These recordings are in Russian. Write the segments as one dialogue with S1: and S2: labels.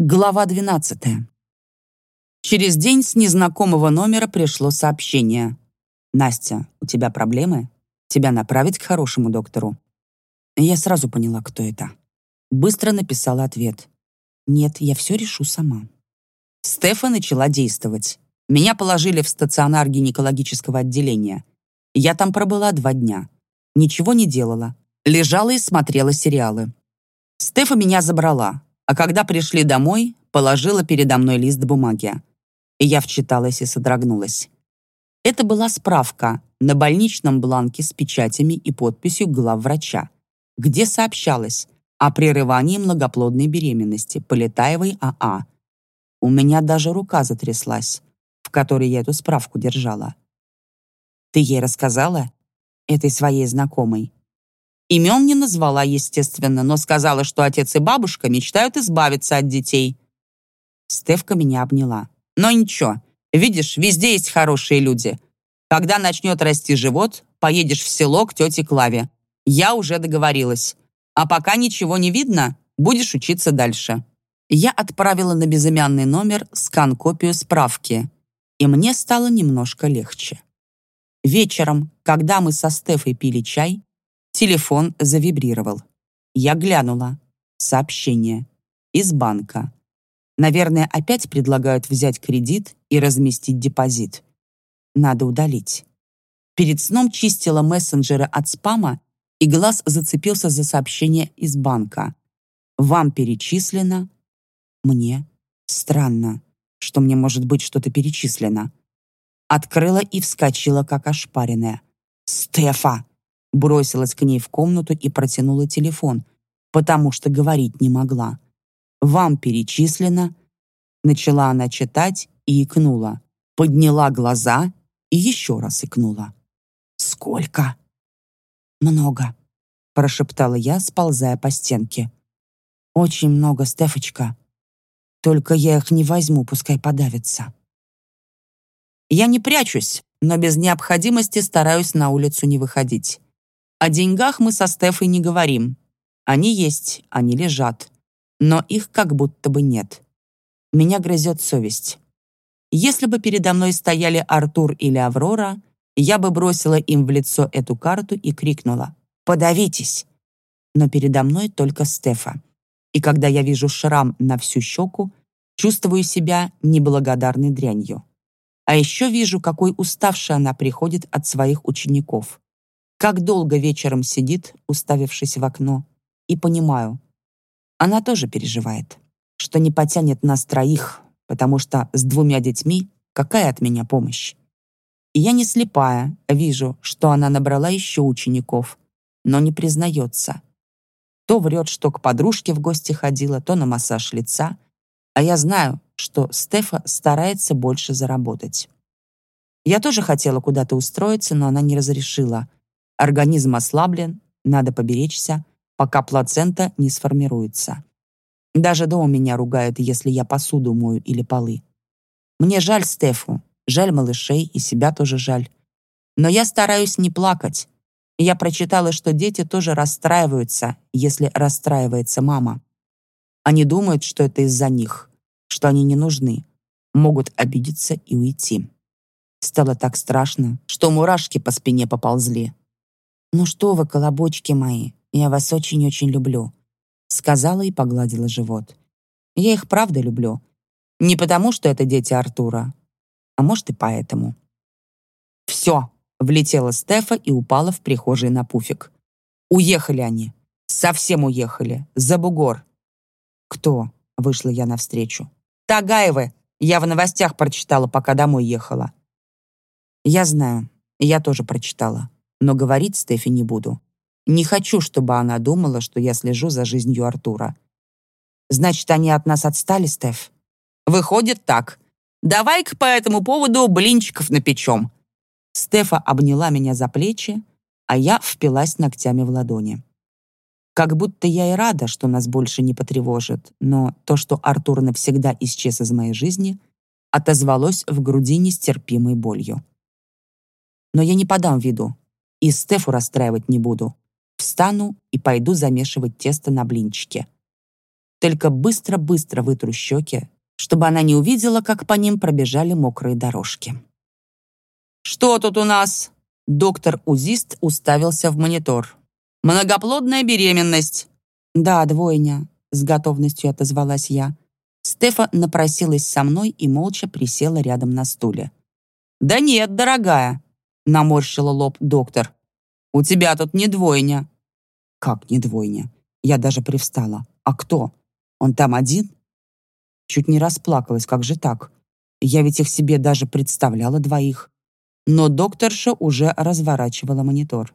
S1: Глава 12. Через день с незнакомого номера пришло сообщение. «Настя, у тебя проблемы? Тебя направить к хорошему доктору?» Я сразу поняла, кто это. Быстро написала ответ. «Нет, я все решу сама». Стефа начала действовать. Меня положили в стационар гинекологического отделения. Я там пробыла два дня. Ничего не делала. Лежала и смотрела сериалы. Стефа меня забрала, а когда пришли домой, положила передо мной лист бумаги. И я вчиталась и содрогнулась. Это была справка на больничном бланке с печатями и подписью главврача, где сообщалось о прерывании многоплодной беременности Полетаевой АА. У меня даже рука затряслась, в которой я эту справку держала. «Ты ей рассказала?» Этой своей знакомой. Имен не назвала, естественно, но сказала, что отец и бабушка мечтают избавиться от детей. Стевка меня обняла. Но ничего, видишь, везде есть хорошие люди. Когда начнет расти живот, поедешь в село к тете Клаве. Я уже договорилась. А пока ничего не видно, будешь учиться дальше. Я отправила на безымянный номер скан-копию справки, и мне стало немножко легче. Вечером, когда мы со Стефой пили чай, Телефон завибрировал. Я глянула. Сообщение. Из банка. Наверное, опять предлагают взять кредит и разместить депозит. Надо удалить. Перед сном чистила мессенджеры от спама, и глаз зацепился за сообщение из банка. «Вам перечислено...» «Мне...» «Странно, что мне может быть что-то перечислено». Открыла и вскочила, как ошпаренная. «Стефа!» Бросилась к ней в комнату и протянула телефон, потому что говорить не могла. «Вам перечислено...» Начала она читать и икнула. Подняла глаза и еще раз икнула. «Сколько?» «Много», — прошептала я, сползая по стенке. «Очень много, Стефочка. Только я их не возьму, пускай подавятся». Я не прячусь, но без необходимости стараюсь на улицу не выходить. О деньгах мы со Стефой не говорим. Они есть, они лежат. Но их как будто бы нет. Меня грызет совесть. Если бы передо мной стояли Артур или Аврора, я бы бросила им в лицо эту карту и крикнула «Подавитесь!». Но передо мной только Стефа. И когда я вижу шрам на всю щеку, чувствую себя неблагодарной дрянью. А еще вижу, какой уставшей она приходит от своих учеников как долго вечером сидит, уставившись в окно, и понимаю, она тоже переживает, что не потянет нас троих, потому что с двумя детьми какая от меня помощь? И я не слепая, вижу, что она набрала еще учеников, но не признается. То врет, что к подружке в гости ходила, то на массаж лица, а я знаю, что Стефа старается больше заработать. Я тоже хотела куда-то устроиться, но она не разрешила, Организм ослаблен, надо поберечься, пока плацента не сформируется. Даже дома меня ругают, если я посуду мою или полы. Мне жаль Стефу, жаль малышей и себя тоже жаль. Но я стараюсь не плакать. Я прочитала, что дети тоже расстраиваются, если расстраивается мама. Они думают, что это из-за них, что они не нужны, могут обидеться и уйти. Стало так страшно, что мурашки по спине поползли. «Ну что вы, колобочки мои, я вас очень-очень люблю», сказала и погладила живот. «Я их правда люблю. Не потому, что это дети Артура, а может и поэтому». «Все», — влетела Стефа и упала в прихожей на пуфик. «Уехали они. Совсем уехали. За бугор». «Кто?» — вышла я навстречу. «Тагаевы. Я в новостях прочитала, пока домой ехала». «Я знаю. Я тоже прочитала но говорить Стефи не буду. Не хочу, чтобы она думала, что я слежу за жизнью Артура. Значит, они от нас отстали, Стеф? Выходит так. Давай-ка по этому поводу блинчиков напечем. Стефа обняла меня за плечи, а я впилась ногтями в ладони. Как будто я и рада, что нас больше не потревожит, но то, что Артур навсегда исчез из моей жизни, отозвалось в груди нестерпимой болью. Но я не подам виду, и Стефу расстраивать не буду. Встану и пойду замешивать тесто на блинчике. Только быстро-быстро вытру щеки, чтобы она не увидела, как по ним пробежали мокрые дорожки. «Что тут у нас?» Доктор-узист уставился в монитор. «Многоплодная беременность». «Да, двойня», — с готовностью отозвалась я. Стефа напросилась со мной и молча присела рядом на стуле. «Да нет, дорогая», — наморщила лоб доктор. «У тебя тут не двойня». «Как не двойня?» Я даже привстала. «А кто? Он там один?» Чуть не расплакалась, как же так? Я ведь их себе даже представляла двоих. Но докторша уже разворачивала монитор.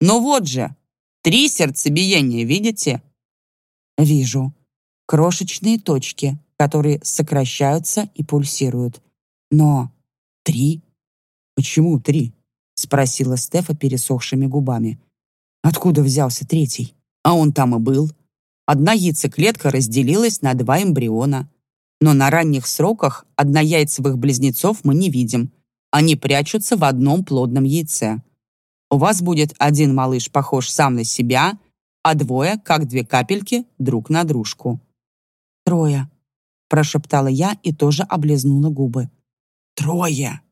S1: «Ну вот же! Три сердцебиения, видите?» «Вижу. Крошечные точки, которые сокращаются и пульсируют. Но три? Почему три?» спросила Стефа пересохшими губами. «Откуда взялся третий? А он там и был. Одна яйцеклетка разделилась на два эмбриона. Но на ранних сроках однояйцевых близнецов мы не видим. Они прячутся в одном плодном яйце. У вас будет один малыш похож сам на себя, а двое, как две капельки, друг на дружку. «Трое», — прошептала я и тоже облизнула губы. «Трое!»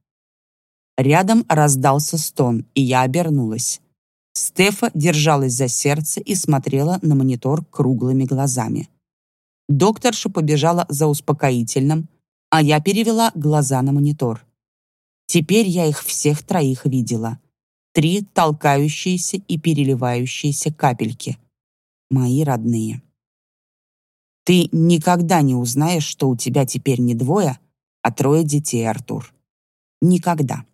S1: Рядом раздался стон, и я обернулась. Стефа держалась за сердце и смотрела на монитор круглыми глазами. Докторша побежала за успокоительным, а я перевела глаза на монитор. Теперь я их всех троих видела. Три толкающиеся и переливающиеся капельки. Мои родные. Ты никогда не узнаешь, что у тебя теперь не двое, а трое детей, Артур. Никогда.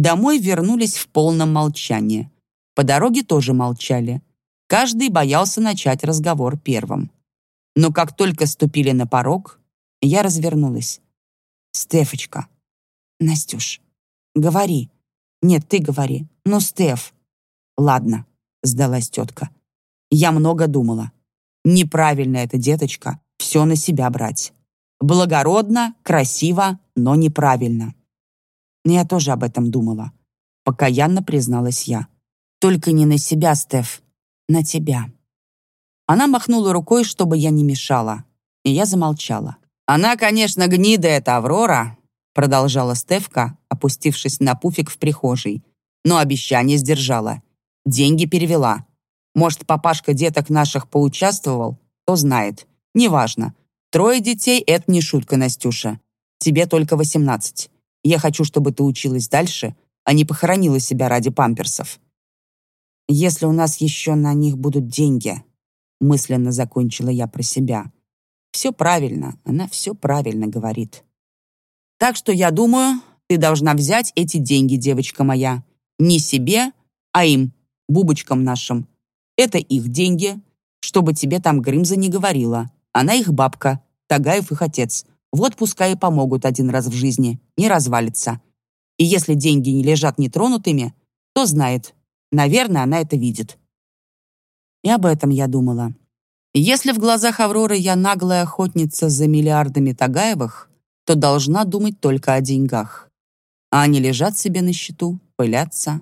S1: Домой вернулись в полном молчании. По дороге тоже молчали. Каждый боялся начать разговор первым. Но как только ступили на порог, я развернулась. «Стефочка». «Настюш, говори». «Нет, ты говори». «Ну, Стеф». «Ладно», — сдалась тетка. «Я много думала. Неправильно это, деточка, все на себя брать. Благородно, красиво, но неправильно». Я тоже об этом думала. Покаянно призналась я. Только не на себя, Стеф, на тебя. Она махнула рукой, чтобы я не мешала, и я замолчала. Она, конечно, гнида эта Аврора, продолжала Стефка, опустившись на пуфик в прихожей, но обещание сдержала. Деньги перевела. Может, папашка деток наших поучаствовал? Кто знает. Неважно. Трое детей — это не шутка, Настюша. Тебе только восемнадцать. Я хочу, чтобы ты училась дальше, а не похоронила себя ради памперсов если у нас еще на них будут деньги», мысленно закончила я про себя. «Все правильно, она все правильно говорит». «Так что я думаю, ты должна взять эти деньги, девочка моя. Не себе, а им, бубочкам нашим. Это их деньги, чтобы тебе там Грымза не говорила. Она их бабка, Тагаев их отец. Вот пускай и помогут один раз в жизни, не развалится. И если деньги не лежат нетронутыми, то знает, Наверное, она это видит. И об этом я думала. Если в глазах Авроры я наглая охотница за миллиардами Тагаевых, то должна думать только о деньгах. А они лежат себе на счету, пылятся.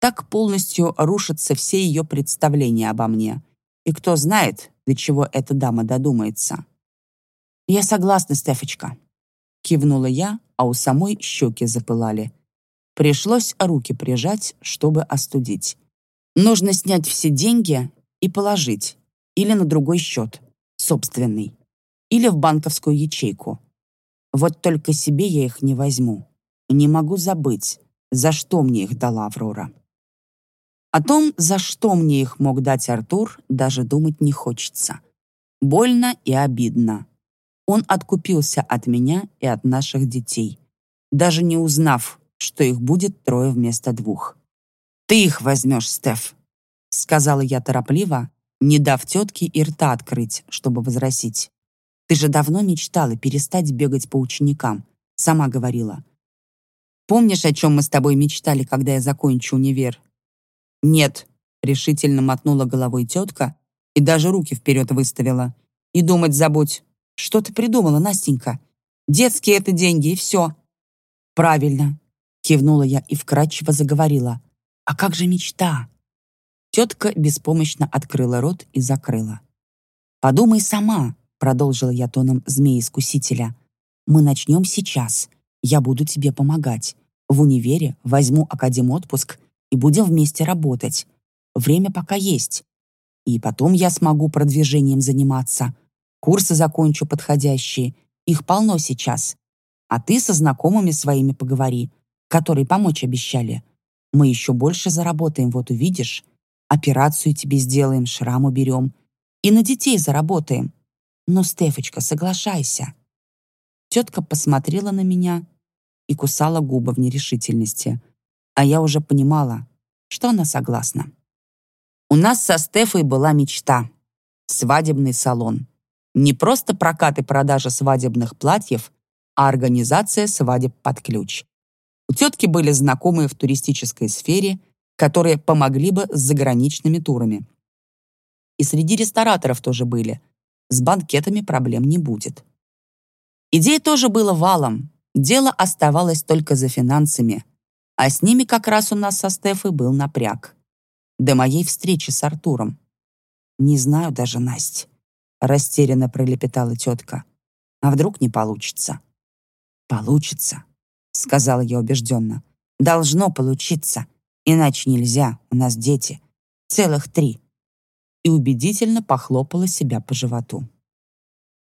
S1: Так полностью рушатся все ее представления обо мне. И кто знает, до чего эта дама додумается. «Я согласна, Стефочка», — кивнула я, а у самой щеки запылали. Пришлось руки прижать, чтобы остудить. Нужно снять все деньги и положить. Или на другой счет, собственный. Или в банковскую ячейку. Вот только себе я их не возьму. Не могу забыть, за что мне их дала Аврора. О том, за что мне их мог дать Артур, даже думать не хочется. Больно и обидно. Он откупился от меня и от наших детей, даже не узнав, что их будет трое вместо двух. «Ты их возьмешь, Стеф», — сказала я торопливо, не дав тетке и рта открыть, чтобы возразить. «Ты же давно мечтала перестать бегать по ученикам», — сама говорила. «Помнишь, о чем мы с тобой мечтали, когда я закончу универ?» «Нет», — решительно мотнула головой тетка и даже руки вперед выставила. «И думать забудь. Что ты придумала, Настенька? Детские это деньги, и все». «Правильно. Кивнула я и вкрадчиво заговорила. «А как же мечта?» Тетка беспомощно открыла рот и закрыла. «Подумай сама», — продолжила я тоном змеи-искусителя. «Мы начнем сейчас. Я буду тебе помогать. В универе возьму академ-отпуск и будем вместе работать. Время пока есть. И потом я смогу продвижением заниматься. Курсы закончу подходящие. Их полно сейчас. А ты со знакомыми своими поговори, которые помочь обещали. Мы еще больше заработаем, вот увидишь. Операцию тебе сделаем, шрам уберем. И на детей заработаем. Ну, Стефочка, соглашайся. Тетка посмотрела на меня и кусала губы в нерешительности. А я уже понимала, что она согласна. У нас со Стефой была мечта — свадебный салон. Не просто прокат и продажа свадебных платьев, а организация свадеб под ключ. У тетки были знакомые в туристической сфере, которые помогли бы с заграничными турами. И среди рестораторов тоже были. С банкетами проблем не будет. Идей тоже было валом. Дело оставалось только за финансами. А с ними как раз у нас со Стефой был напряг до моей встречи с Артуром. Не знаю даже, Насть. Растерянно пролепетала тетка. А вдруг не получится? Получится, сказала я убежденно. Должно получиться. Иначе нельзя, у нас дети. Целых три. И убедительно похлопала себя по животу.